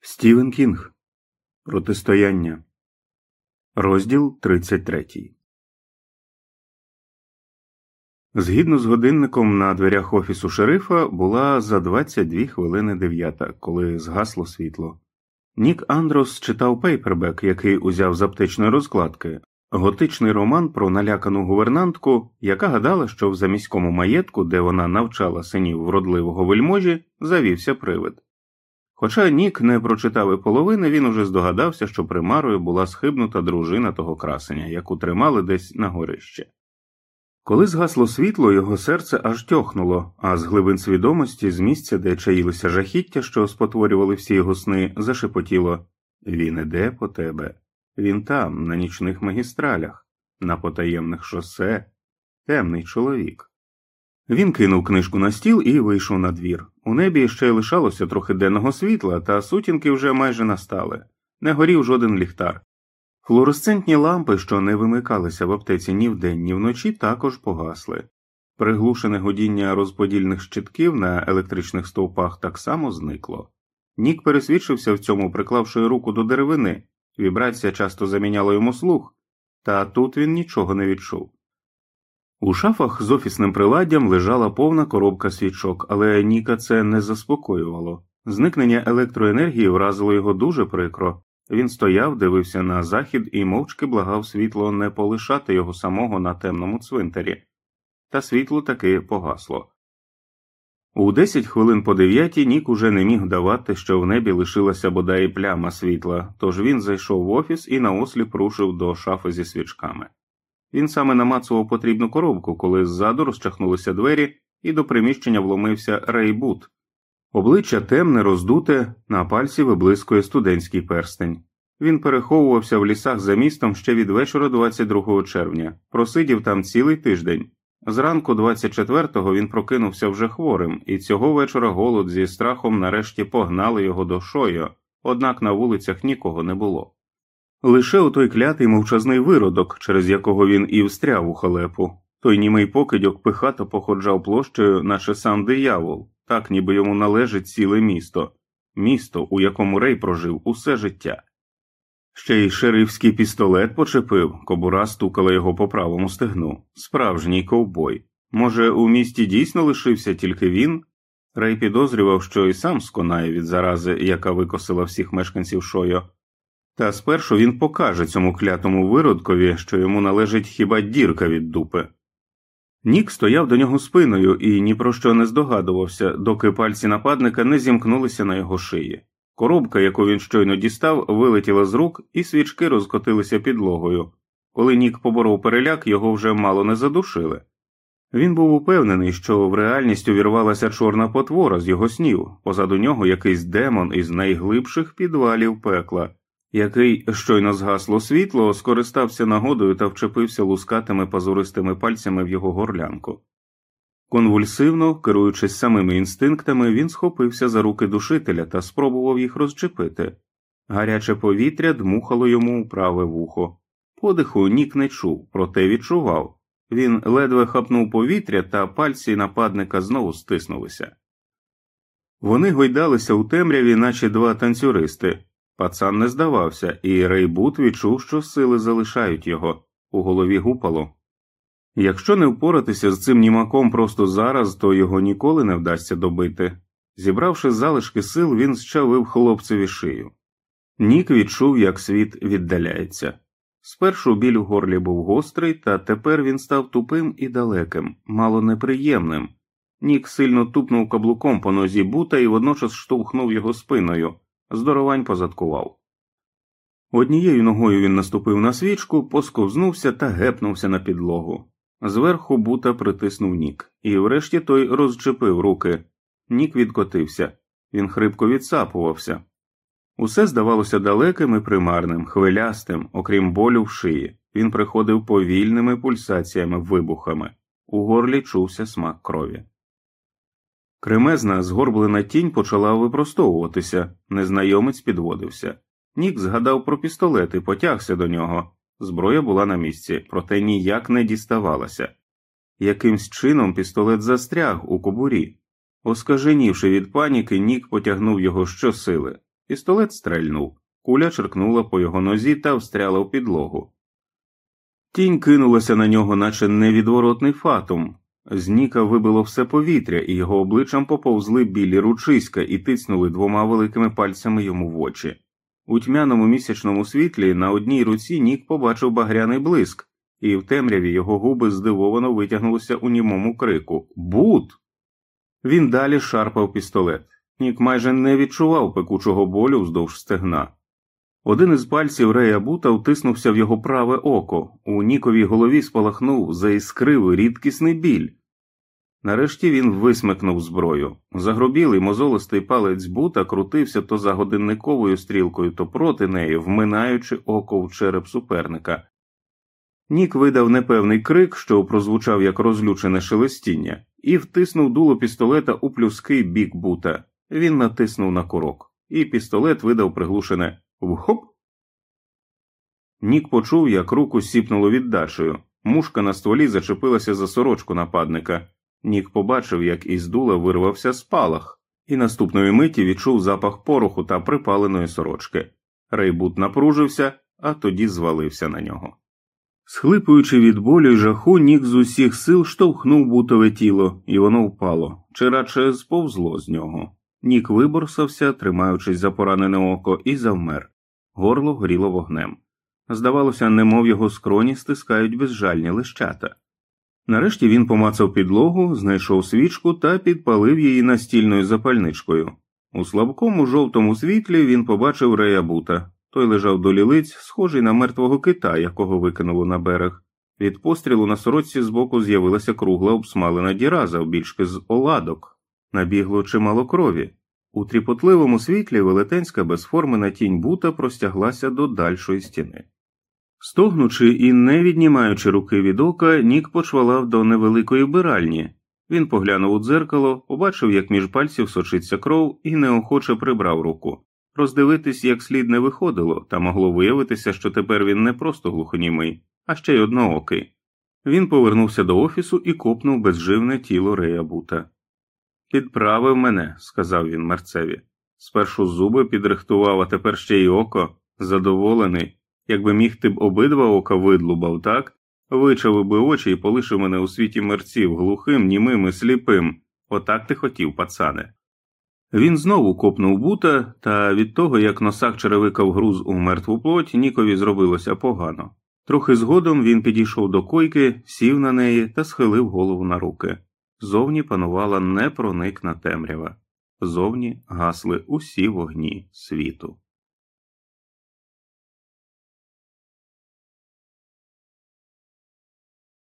Стівен Кінг Протистояння Розділ 33 Згідно з годинником на дверях офісу шерифа була за 22 хвилини дев'ята, коли згасло світло. Нік Андрос читав пейпербек, який узяв з аптечної розкладки, готичний роман про налякану гувернантку, яка гадала, що в заміському маєтку, де вона навчала синів вродливого вельможі, завівся привид. Хоча Нік не прочитав і половини, він уже здогадався, що примарою була схибнута дружина того красеня, яку тримали десь на горище. Коли згасло світло, його серце аж тьохнуло, а з глибин свідомості, з місця, де чаїлися жахіття, що спотворювали всі його сни, зашепотіло Він іде по тебе, він там, на нічних магістралях, на потаємних шосе, темний чоловік. Він кинув книжку на стіл і вийшов на двір. У небі ще лишалося трохи денного світла, та сутінки вже майже настали, не горів жоден ліхтар. Флуоресцентні лампи, що не вимикалися в аптеці ні вдень, ні вночі, також погасли. Приглушене годіння розподільних щитків на електричних стовпах так само зникло. Нік пересвідчився в цьому, приклавши руку до деревини, вібрація часто заміняла йому слух, та тут він нічого не відчув. У шафах з офісним приладдям лежала повна коробка свічок, але Ніка це не заспокоювало. Зникнення електроенергії вразило його дуже прикро. Він стояв, дивився на захід і мовчки благав світло не полишати його самого на темному цвинтарі, та світло таки погасло. У десять хвилин по дев'ятій Нік уже не міг давати, що в небі лишилася бодай пляма світла, тож він зайшов в офіс і наосліп рушив до шафи зі свічками. Він саме намацував потрібну коробку, коли ззаду розчахнулися двері, і до приміщення вломився рейбут. Обличчя темне, роздуте, на пальці виблискує студентський перстень. Він переховувався в лісах за містом ще від вечора 22 червня, просидів там цілий тиждень. Зранку 24-го він прокинувся вже хворим, і цього вечора голод зі страхом нарешті погнали його до шою, однак на вулицях нікого не було. Лише у той клятий мовчазний виродок, через якого він і встряв у халепу, той німий покидьок пихато походжав площею, наче сам диявол, так ніби йому належить ціле місто, місто, у якому Рей прожив усе життя. Ще й шерифський пістолет почепив, кобура стукала його по правому стегну, справжній ковбой. Може, у місті дійсно лишився тільки він? Рей підозрював, що і сам сконає від зарази, яка викосила всіх мешканців шойо. Та спершу він покаже цьому клятому виродкові, що йому належить хіба дірка від дупи. Нік стояв до нього спиною і ні про що не здогадувався, доки пальці нападника не зімкнулися на його шиї. Коробка, яку він щойно дістав, вилетіла з рук, і свічки розкотилися підлогою. Коли Нік поборов переляк, його вже мало не задушили. Він був упевнений, що в реальність увірвалася чорна потвора з його снів, позаду нього якийсь демон із найглибших підвалів пекла який щойно згасло світло, скористався нагодою та вчепився лускатими пазуристими пальцями в його горлянку. Конвульсивно, керуючись самими інстинктами, він схопився за руки душителя та спробував їх розчепити. Гаряче повітря дмухало йому у праве вухо. Подиху нік не чув, проте відчував. Він ледве хапнув повітря, та пальці нападника знову стиснулися. Вони гойдалися у темряві, наче два танцюристи, Пацан не здавався, і Рейбут відчув, що сили залишають його, у голові гупало. Якщо не впоратися з цим німаком просто зараз, то його ніколи не вдасться добити. Зібравши залишки сил, він щавив хлопцеві шию. Нік відчув, як світ віддаляється. Спершу біль у горлі був гострий, та тепер він став тупим і далеким, мало неприємним. Нік сильно тупнув каблуком по нозі бута і водночас штовхнув його спиною здоровань позадкував. Однією ногою він наступив на свічку, посковзнувся та гепнувся на підлогу. Зверху бута притиснув нік, і врешті той розчепив руки. Нік відкотився, він хрипко відсапувався. Усе здавалося далеким і примарним, хвилястим, окрім болю в шиї. Він приходив повільними пульсаціями, вибухами, у горлі чувся смак крові. Кремезна згорблена тінь почала випростовуватися, незнайомець підводився. Нік згадав про пістолет і потягся до нього. Зброя була на місці, проте ніяк не діставалася. Якимсь чином пістолет застряг у кобурі. Оскаженівши від паніки, Нік потягнув його щосили. Пістолет стрельнув, куля черкнула по його нозі та встряла в підлогу. Тінь кинулася на нього, наче невідворотний фатум. З Ніка вибило все повітря, і його обличчям поповзли білі ручиська і тиснули двома великими пальцями йому в очі. У тьмяному місячному світлі на одній руці Нік побачив багряний блиск, і в темряві його губи здивовано витягнулися у німому крику Бут! Він далі шарпав пістолет. Нік майже не відчував пекучого болю вздовж стегна. Один із пальців Рея Бута втиснувся в його праве око, у Ніковій голові спалахнув, заіскрив рідкісний біль. Нарешті він висмикнув зброю. Загробілий мозолистий палець бута крутився то за годинниковою стрілкою, то проти неї, вминаючи око в череп суперника. Нік видав непевний крик, що прозвучав як розлючене шелестіння, і втиснув дуло пістолета у плюский бік бута. Він натиснув на курок, і пістолет видав приглушене вхоп. Нік почув, як руку сіпнуло віддачею. Мушка на стволі зачепилася за сорочку нападника. Нік побачив, як із дула вирвався спалах, і наступної миті відчув запах пороху та припаленої сорочки. Рейбут напружився, а тоді звалився на нього. Схлипуючи від болю й жаху, Нік з усіх сил штовхнув бутове тіло, і воно впало, чи радше сповзло з нього. Нік виборсався, тримаючись за поранене око, і завмер. Горло горіло вогнем. Здавалося, немов його скроні стискають безжальні лищата. Нарешті він помацав підлогу, знайшов свічку та підпалив її настільною запальничкою. У слабкому жовтому світлі він побачив рея бута. Той лежав до лілиць, схожий на мертвого кита, якого викинуло на берег. Від пострілу на сорочці збоку з'явилася кругла обсмалена діра завбільшки з оладок, набігло чимало крові. У тріпотливому світлі велетенська безформена тінь бута простяглася до дальшої стіни. Стогнучи і не віднімаючи руки від ока, Нік почвалав до невеликої биральні. Він поглянув у дзеркало, побачив, як між пальців сочиться кров, і неохоче прибрав руку. Роздивитись як слід не виходило, та могло виявитися, що тепер він не просто глухонімий, а ще й одноокий. Він повернувся до офісу і копнув безживне тіло Рея Бута. Підправив мене, сказав він мерцеві. Спершу зуби підрихтував, а тепер ще й око, задоволений. Якби міг ти б обидва ока видлубав, так? Вичавив би очі і полишив мене у світі мерців, глухим, німим і сліпим. Отак ти хотів, пацане. Він знову копнув бута, та від того, як носак черевикав груз у мертву плоть, Нікові зробилося погано. Трохи згодом він підійшов до койки, сів на неї та схилив голову на руки. Зовні панувала непроникна темрява, зовні гасли усі вогні світу.